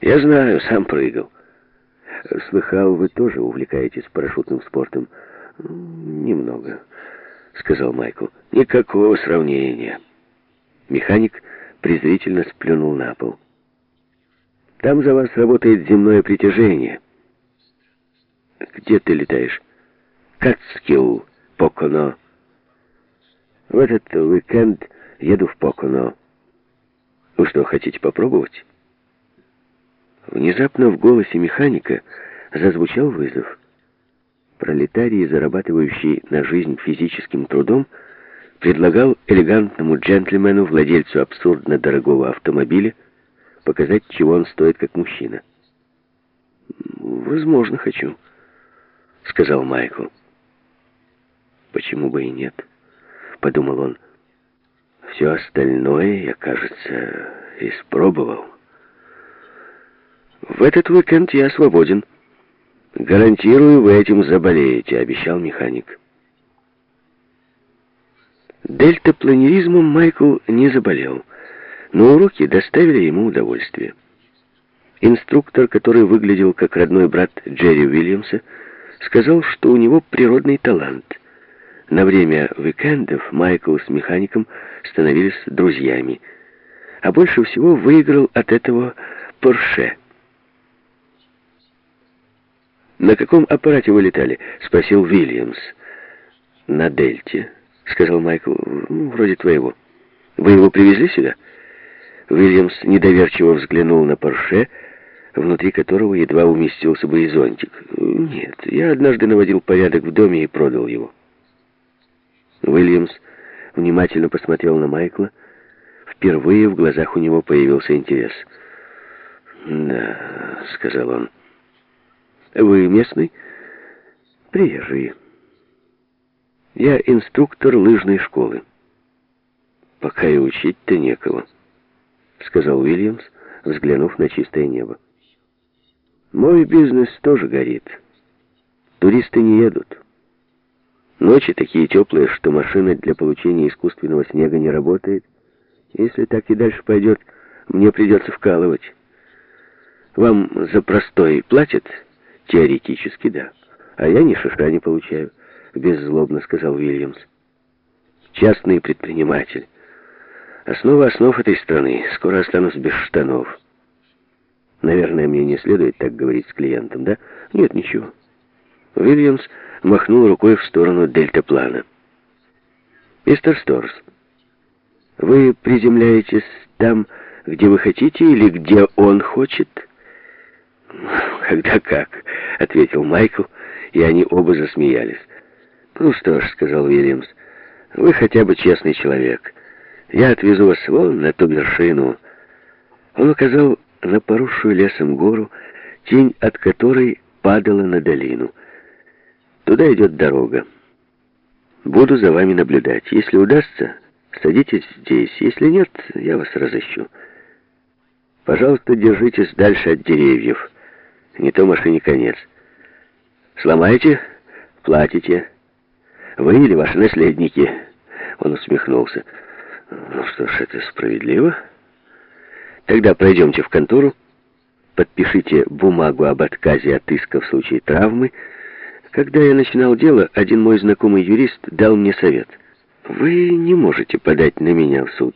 Я знаю, сам прыгал. Слыхал, вы тоже увлекаетесь парашютным спортом? Немного, сказал Майкл. Никакого сравнения. Механик презрительно сплюнул на пол. Там за вас работает земное притяжение. Где ты летаешь? Кацкилл, Поконо. В этот уикенд еду в Поконо. Вы что, хотите попробовать? Внезапно в голосе механика зазвучал вызов. Пролетарий, зарабатывающий на жизнь физическим трудом, предлагал элегантному джентльмену, владельцу абсурдно дорогого автомобиля, показать, чего он стоит как мужчина. «Возможно, хочу», — сказал Майкл. «Почему бы и нет?» — подумал он. «Все остальное я, кажется, испробовал». В этот уикенд я свободен. Гарантирую, вы этим заболеете, обещал механик. Дельтапланеризмом Майкл не заболел, но уроки доставили ему удовольствие. Инструктор, который выглядел как родной брат Джерри Уильямса, сказал, что у него природный талант. На время уикендов Майкл с механиком становились друзьями, а больше всего выиграл от этого Порше – «На каком аппарате вы летали?» — спросил Вильямс. «На Дельте», — сказал Майкл. «Ну, вроде твоего. Вы его привезли сюда?» Вильямс недоверчиво взглянул на Порше, внутри которого едва уместился бы и зонтик. «Нет, я однажды наводил порядок в доме и продал его». Уильямс внимательно посмотрел на Майкла. Впервые в глазах у него появился интерес. «Да», — сказал он, — вы местный? Приезжий. Я инструктор лыжной школы. Пока и учить-то некого, сказал Уильямс, взглянув на чистое небо. Мой бизнес тоже горит. Туристы не едут. Ночи такие теплые, что машина для получения искусственного снега не работает. Если так и дальше пойдет, мне придется вкалывать. Вам за простой платят? Теоретически, да. А я ни шиша не получаю, беззлобно сказал Уильямс. Частный предприниматель. Основа основ этой страны. Скоро останусь без штанов. Наверное, мне не следует так говорить с клиентом, да? Нет, ничего. Уильямс махнул рукой в сторону дельтаплана. «Мистер Сторс, вы приземляетесь там, где вы хотите или где он хочет?» «Когда как», — ответил Майкл, и они оба засмеялись. «Ну что ж», — сказал Уильямс, — «вы хотя бы честный человек. Я отвезу вас вон на ту вершину». Он указал на поросшую лесом гору, тень от которой падала на долину. «Туда идет дорога. Буду за вами наблюдать. Если удастся, садитесь здесь. Если нет, я вас разыщу. Пожалуйста, держитесь дальше от деревьев». Не то машине конец. Сломаете, платите. Вы или ваши наследники. Он усмехнулся. Ну что ж, это справедливо. Тогда пройдемте в контору, подпишите бумагу об отказе от иска в случае травмы. Когда я начинал дело, один мой знакомый юрист дал мне совет. Вы не можете подать на меня в суд,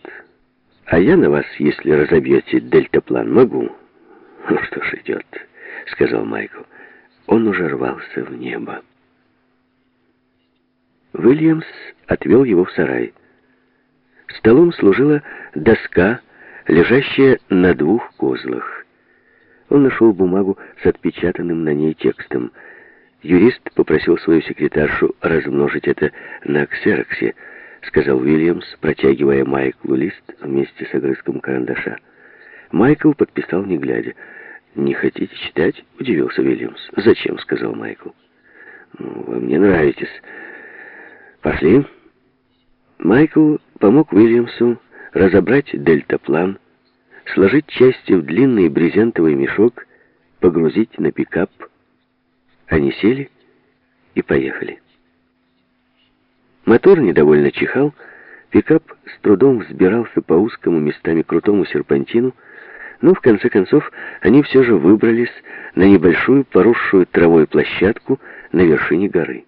а я на вас, если разобьете дельтаплан, могу. Ну что ж, идет. — сказал Майкл. Он уже рвался в небо. Уильямс отвел его в сарай. Столом служила доска, лежащая на двух козлах. Он нашел бумагу с отпечатанным на ней текстом. Юрист попросил свою секретаршу размножить это на ксероксе, сказал Уильямс, протягивая Майклу лист вместе с огрызком карандаша. Майкл подписал, не глядя. «Не хотите читать?» — удивился Вильямс. «Зачем?» — сказал Майкл. «Ну, «Вы мне нравитесь. Пошли». Майкл помог Уильямсу разобрать дельтаплан, сложить части в длинный брезентовый мешок, погрузить на пикап. Они сели и поехали. Мотор недовольно чихал, пикап с трудом взбирался по узкому местами крутому серпантину, Но в конце концов они все же выбрались на небольшую поросшую травой площадку на вершине горы.